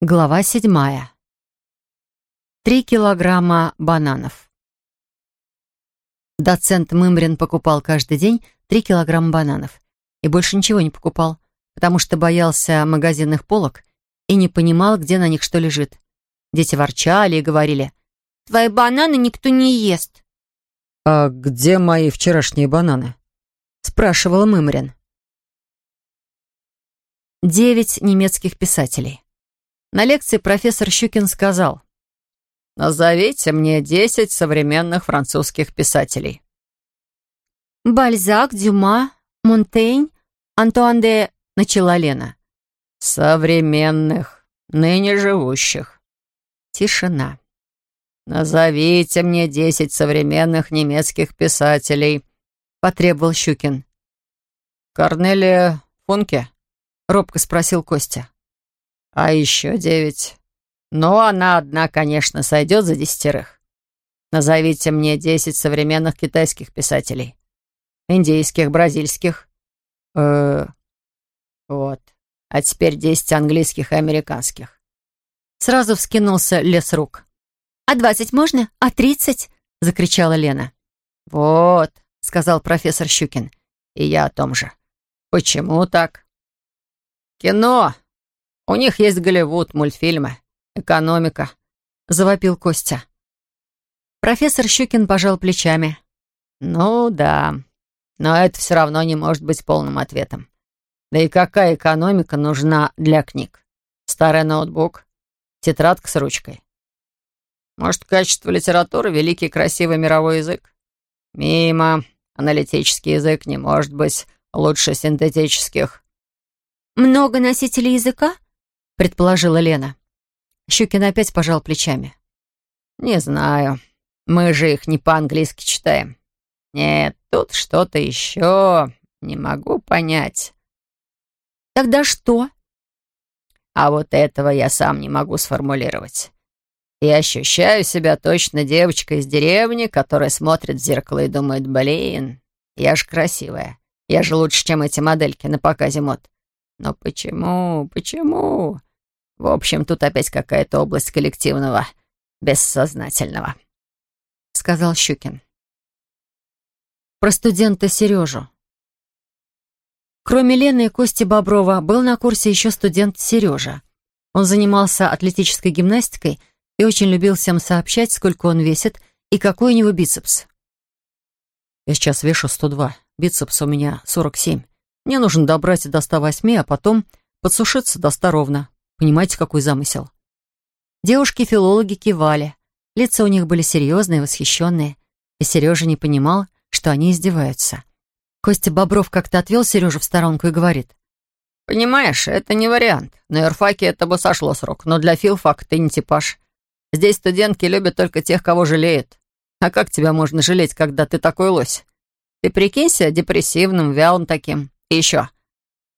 Глава седьмая. Три килограмма бананов. Доцент Мымрин покупал каждый день три килограмма бананов. И больше ничего не покупал, потому что боялся магазинных полок и не понимал, где на них что лежит. Дети ворчали и говорили, «Твои бананы никто не ест». «А где мои вчерашние бананы?» спрашивал Мымрин. Девять немецких писателей. На лекции профессор Щукин сказал, «Назовите мне десять современных французских писателей». «Бальзак, Дюма, Монтейн, Антуан де...» — начала Лена. «Современных, ныне живущих». Тишина. «Назовите мне десять современных немецких писателей», — потребовал Щукин. «Корнелия Функе?» — робко спросил Костя. А еще девять. Но она одна, конечно, сойдет за десятерых. Назовите мне десять современных китайских писателей. Индийских, бразильских. Э вот. А теперь десять английских и американских. Сразу вскинулся лес рук. «А двадцать можно? А тридцать?» — закричала Лена. «Вот», — сказал профессор Щукин. «И я о том же. Почему так?» «Кино у них есть Голливуд, мультфильмы, экономика», — завопил Костя. Профессор Щукин пожал плечами. «Ну да, но это все равно не может быть полным ответом. Да и какая экономика нужна для книг? Старый ноутбук, тетрадка с ручкой. Может, качество литературы — великий красивый мировой язык? Мимо. Аналитический язык не может быть лучше синтетических. «Много носителей языка?» Предположила Лена. Щукин опять пожал плечами. «Не знаю. Мы же их не по-английски читаем. Нет, тут что-то еще. Не могу понять». «Тогда что?» «А вот этого я сам не могу сформулировать. Я ощущаю себя точно девочкой из деревни, которая смотрит в зеркало и думает, блин, я же красивая. Я же лучше, чем эти модельки на показе мод. Но почему, почему? В общем, тут опять какая-то область коллективного, бессознательного», — сказал Щукин. Про студента Сережу. Кроме Лены и Кости Боброва, был на курсе еще студент Сережа. Он занимался атлетической гимнастикой и очень любил всем сообщать, сколько он весит и какой у него бицепс. «Я сейчас вешу 102, бицепс у меня 47. Мне нужно добрать до 108, а потом подсушиться до 100 ровно. Понимаете, какой замысел?» Девушки-филологи кивали. Лица у них были серьезные, восхищенные. И Сережа не понимал, что они издеваются. Костя Бобров как-то отвел Сережу в сторонку и говорит. «Понимаешь, это не вариант. На юрфаке это бы сошло срок, но для филфака ты не типаж. Здесь студентки любят только тех, кого жалеют. А как тебя можно жалеть, когда ты такой лось? Ты прикинься депрессивным, вялым таким. И еще,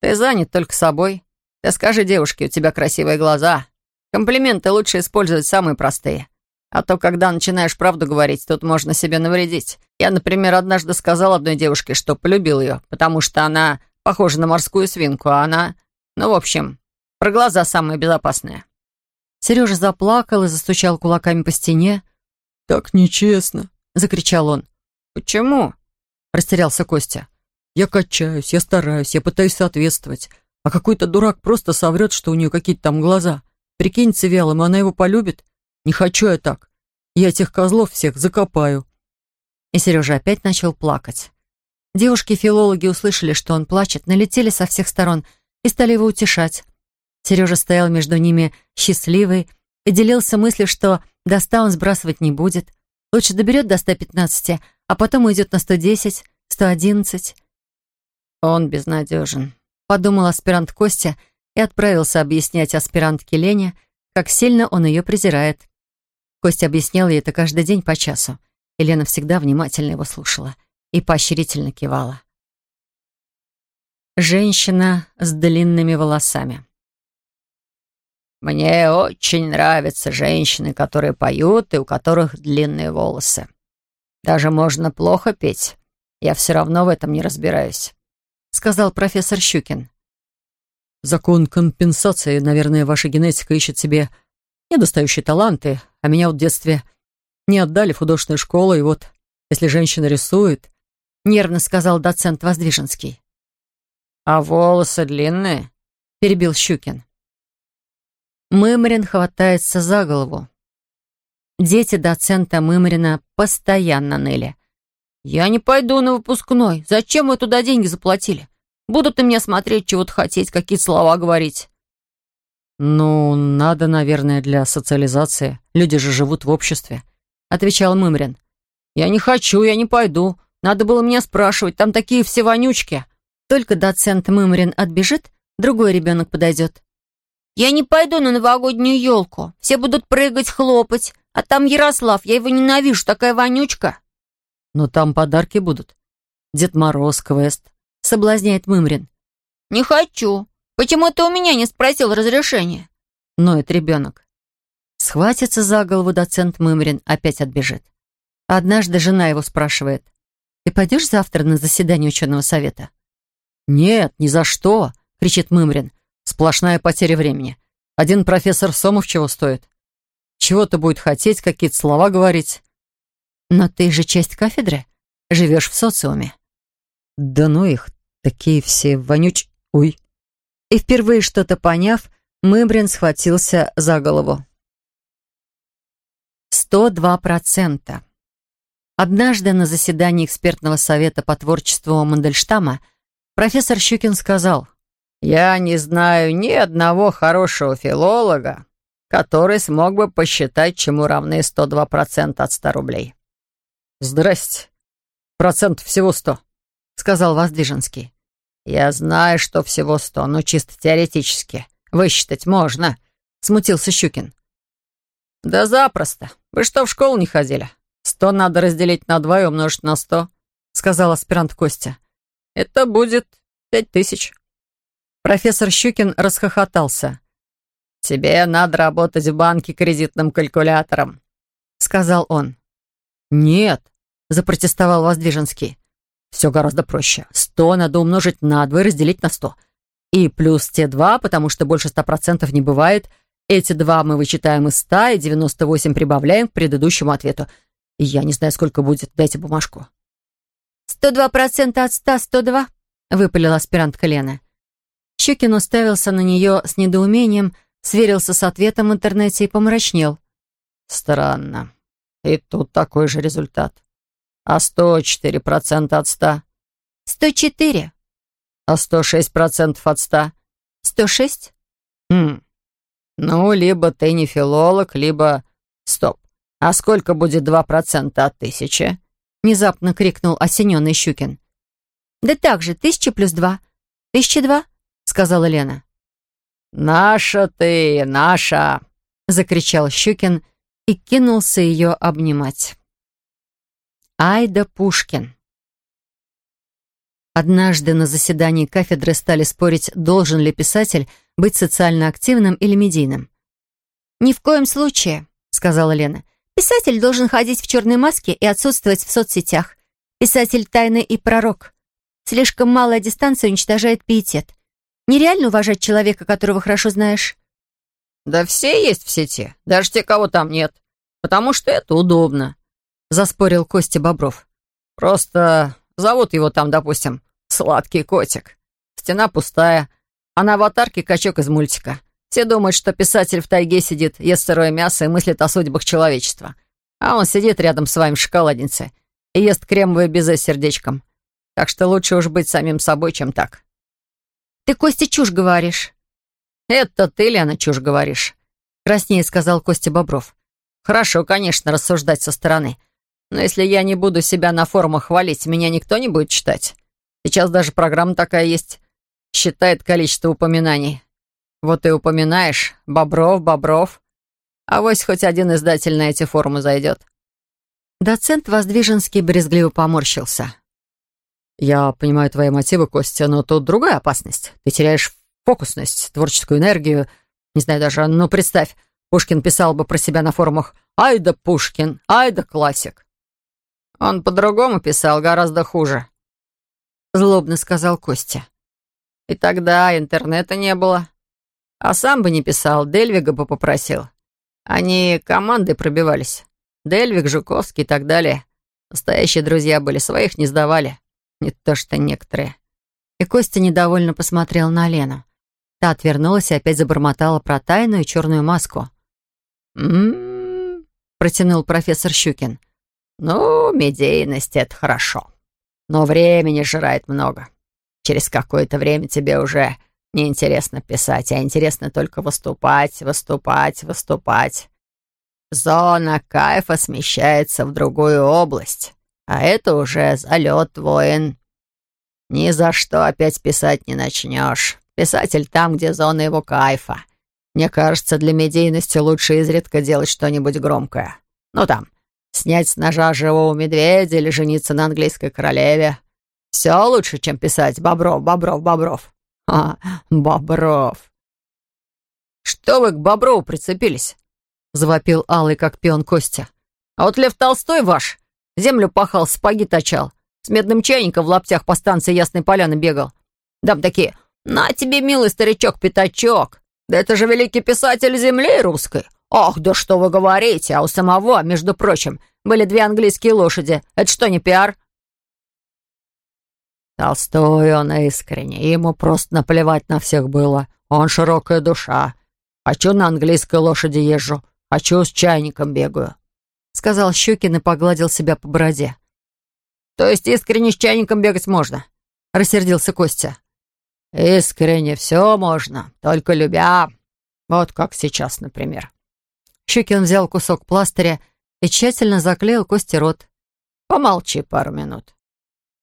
ты занят только собой. Ты скажи девушке, у тебя красивые глаза. Комплименты лучше использовать самые простые. А то, когда начинаешь правду говорить, тут можно себе навредить. Я, например, однажды сказал одной девушке, что полюбил ее, потому что она похожа на морскую свинку, а она... Ну, в общем, про глаза самые безопасные. Сережа заплакал и застучал кулаками по стене. «Так нечестно!» — закричал он. «Почему?» — растерялся Костя. «Я качаюсь, я стараюсь, я пытаюсь соответствовать. А какой-то дурак просто соврет, что у нее какие-то там глаза. Прикинется вялым, она его полюбит. Не хочу я так. Я тех козлов всех закопаю». И Сережа опять начал плакать. Девушки-филологи услышали, что он плачет, налетели со всех сторон и стали его утешать. Сережа стоял между ними счастливый и делился мыслью, что до ста он сбрасывать не будет. Лучше доберет до 115, а потом уйдет на 110, 111. Он безнадежен подумал аспирант Костя и отправился объяснять аспирантке Лене, как сильно он ее презирает. Костя объяснял ей это каждый день по часу. Елена всегда внимательно его слушала и поощрительно кивала. Женщина с длинными волосами. «Мне очень нравятся женщины, которые поют и у которых длинные волосы. Даже можно плохо петь. Я все равно в этом не разбираюсь. — сказал профессор Щукин. закон компенсации. Наверное, ваша генетика ищет себе недостающие таланты, а меня вот в детстве не отдали в художественную школу, и вот, если женщина рисует...» — нервно сказал доцент Воздвиженский. «А волосы длинные?» — перебил Щукин. Мымрин хватается за голову. Дети доцента Мымрина постоянно ныли. «Я не пойду на выпускной. Зачем вы туда деньги заплатили? Будут и мне смотреть, чего-то хотеть, какие слова говорить». «Ну, надо, наверное, для социализации. Люди же живут в обществе», — отвечал Мымрин. «Я не хочу, я не пойду. Надо было меня спрашивать, там такие все вонючки». Только доцент Мымрин отбежит, другой ребенок подойдет. «Я не пойду на новогоднюю елку. Все будут прыгать, хлопать. А там Ярослав, я его ненавижу, такая вонючка». «Но там подарки будут. Дед Мороз, квест», — соблазняет Мымрин. «Не хочу. Почему ты у меня не спросил разрешения?» Ноет ребенок. Схватится за голову доцент Мымрин, опять отбежит. Однажды жена его спрашивает. «Ты пойдешь завтра на заседание ученого совета?» «Нет, ни за что!» — кричит Мымрин. «Сплошная потеря времени. Один профессор Сомов чего стоит? Чего-то будет хотеть, какие-то слова говорить». «Но ты же часть кафедры. Живешь в социуме». «Да ну их, такие все вонюч... Ой!» И впервые что-то поняв, Мымрин схватился за голову. 102%. Однажды на заседании экспертного совета по творчеству Мандельштама профессор Щукин сказал, «Я не знаю ни одного хорошего филолога, который смог бы посчитать, чему равны 102% от 100 рублей». «Здрасте. Процент всего 100», — сказал Воздвиженский. «Я знаю, что всего 100, но чисто теоретически. Высчитать можно», — смутился Щукин. «Да запросто. Вы что, в школу не ходили? Сто надо разделить на два и умножить на сто», — сказал аспирант Костя. «Это будет пять тысяч». Профессор Щукин расхохотался. «Тебе надо работать в банке кредитным калькулятором», — сказал он. «Нет», — запротестовал Воздвиженский. «Все гораздо проще. Сто надо умножить на два и разделить на сто. И плюс те два, потому что больше ста процентов не бывает — эти два мы вычитаем из ста и девяносто восемь прибавляем к предыдущему ответу. Я не знаю, сколько будет. Дайте бумажку. «Сто два процента от ста, сто два», — выпалила аспирантка Лена. Щукин уставился на нее с недоумением, сверился с ответом в интернете и помрачнел. «Странно. И тут такой же результат. А сто четыре процента от ста?» «Сто четыре». «А сто шесть процентов от ста?» «Сто шесть». «Хм, «Ну, либо ты не филолог, либо...» «Стоп! А сколько будет два процента от тысячи?» Внезапно крикнул осененный Щукин. «Да так же, тысяча плюс два. Тысяча два», — сказала Лена. «Наша ты, наша!» — закричал Щукин и кинулся ее обнимать. Айда Пушкин Однажды на заседании кафедры стали спорить, должен ли писатель быть социально активным или медийным. «Ни в коем случае», — сказала Лена. «Писатель должен ходить в черной маске и отсутствовать в соцсетях. Писатель тайный и пророк. Слишком малая дистанция уничтожает пиетет. Нереально уважать человека, которого хорошо знаешь». «Да все есть в сети, даже те, кого там нет. Потому что это удобно», — заспорил Костя Бобров. «Просто Зовут его там, допустим, Сладкий котик. Стена пустая, а на аватарке качок из мультика. Все думают, что писатель в тайге сидит, ест сырое мясо и мыслит о судьбах человечества. А он сидит рядом с вами в шоколаднице и ест кремовое безе с сердечком. Так что лучше уж быть самим собой, чем так. «Ты, Костя, чушь говоришь». «Это ты, Лена, чушь говоришь», — краснее сказал Костя Бобров. «Хорошо, конечно, рассуждать со стороны». Но если я не буду себя на форумах хвалить, меня никто не будет читать. Сейчас даже программа такая есть. Считает количество упоминаний. Вот и упоминаешь. Бобров, Бобров. А вось хоть один издатель на эти форумы зайдет. Доцент Воздвиженский брезгливо поморщился. «Я понимаю твои мотивы, Костя, но тут другая опасность. Ты теряешь фокусность, творческую энергию. Не знаю даже, ну представь, Пушкин писал бы про себя на форумах «Ай да Пушкин, ай да классик». Он по-другому писал, гораздо хуже. Злобно сказал Костя. И тогда интернета не было. А сам бы не писал, Дельвига бы попросил. Они командой пробивались. Дельвиг, Жуковский и так далее. Настоящие друзья были, своих не сдавали. Не то что некоторые. И Костя недовольно посмотрел на Лену. Та отвернулась и опять забормотала про тайную черную маску. «М-м-м», протянул профессор Щукин. «Ну, медийность — это хорошо. Но времени жрает много. Через какое-то время тебе уже неинтересно писать, а интересно только выступать, выступать, выступать. Зона кайфа смещается в другую область, а это уже залет воин. Ни за что опять писать не начнешь. Писатель там, где зона его кайфа. Мне кажется, для медийности лучше изредка делать что-нибудь громкое. Ну там, снять с ножа живого медведя или жениться на английской королеве. Все лучше, чем писать «Бобров, Бобров, Бобров». А, Бобров. «Что вы к Боброву прицепились?» — завопил Алый, как пион Костя. «А вот Лев Толстой ваш землю пахал, сапоги точал, с медным чайником в лаптях по станции Ясной Поляны бегал. Дам такие «На тебе, милый старичок-пятачок! Да это же великий писатель земли русской! Ох, да что вы говорите! А у самого, между прочим, были две английские лошади. Это что, не пиар?» Толстой он искренне, ему просто наплевать на всех было. Он широкая душа. Хочу на английской лошади езжу, хочу с чайником бегаю», — сказал Щукин и погладил себя по бороде. «То есть искренне с чайником бегать можно?» — рассердился Костя. «Искренне все можно, только любя. Вот как сейчас, например». Щукин взял кусок пластыря и тщательно заклеил Косте рот. «Помолчи пару минут.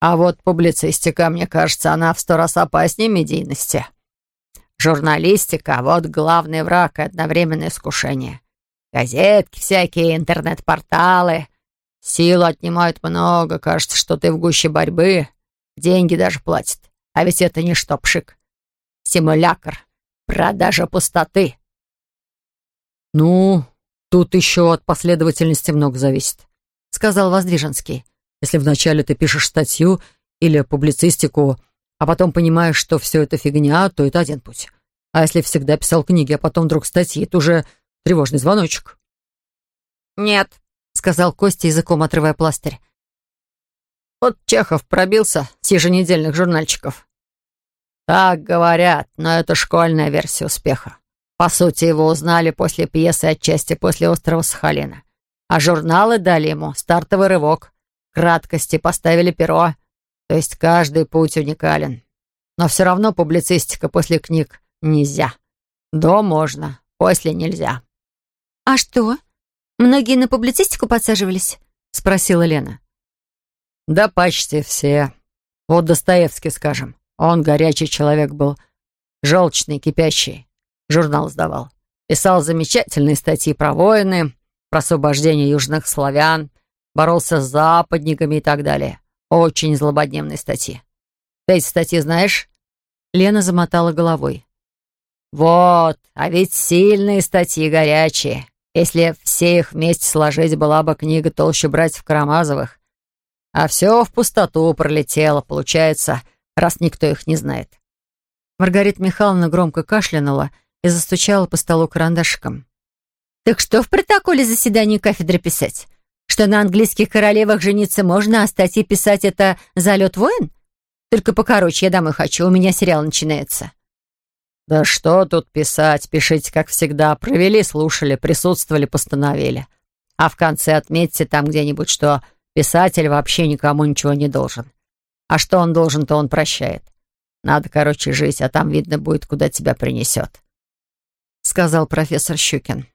А вот публицистика, мне кажется, она в сто раз опаснее медийности. Журналистика — вот главный враг и одновременное искушение. Газетки всякие, интернет-порталы. Силу отнимают много, кажется, что ты в гуще борьбы. Деньги даже платят. А ведь это не штопшик. Симулякр. Продажа пустоты. «Ну, тут еще от последовательности много зависит», — сказал Воздвиженский. Если вначале ты пишешь статью или публицистику, а потом понимаешь, что все это фигня, то это один путь. А если всегда писал книги, а потом вдруг статьи, это уже тревожный звоночек. «Нет», — сказал Костя, языком отрывая пластырь. «Вот Чехов пробился с еженедельных журнальчиков». «Так говорят, но это школьная версия успеха. По сути, его узнали после пьесы отчасти после «Острова Сахалина». А журналы дали ему стартовый рывок краткости поставили перо. То есть каждый путь уникален. Но все равно публицистика после книг нельзя. До можно, после нельзя. «А что? Многие на публицистику подсаживались?» — спросила Лена. «Да почти все. Вот Достоевский, скажем. Он горячий человек был, желчный, кипящий. Журнал сдавал. Писал замечательные статьи про войны, про освобождение южных славян, боролся с западниками и так далее. Очень злободневные статьи. Ты эти статьи знаешь?» Лена замотала головой. «Вот, а ведь сильные статьи горячие. Если все их вместе сложить, была бы книга толще братьев Карамазовых. А все в пустоту пролетело, получается, раз никто их не знает». Маргарита Михайловна громко кашлянула и застучала по столу карандашиком. «Так что в протоколе заседания кафедры писать? Что на английских королевах жениться можно, а статьи писать — это залет воин? Только покороче, я домой хочу, у меня сериал начинается». «Да что тут писать? Пишите, как всегда. Провели, слушали, присутствовали, постановили. А в конце отметьте там где-нибудь, что писатель вообще никому ничего не должен. А что он должен, то он прощает. Надо, короче, жить, а там видно будет, куда тебя принесет», — сказал профессор Щукин.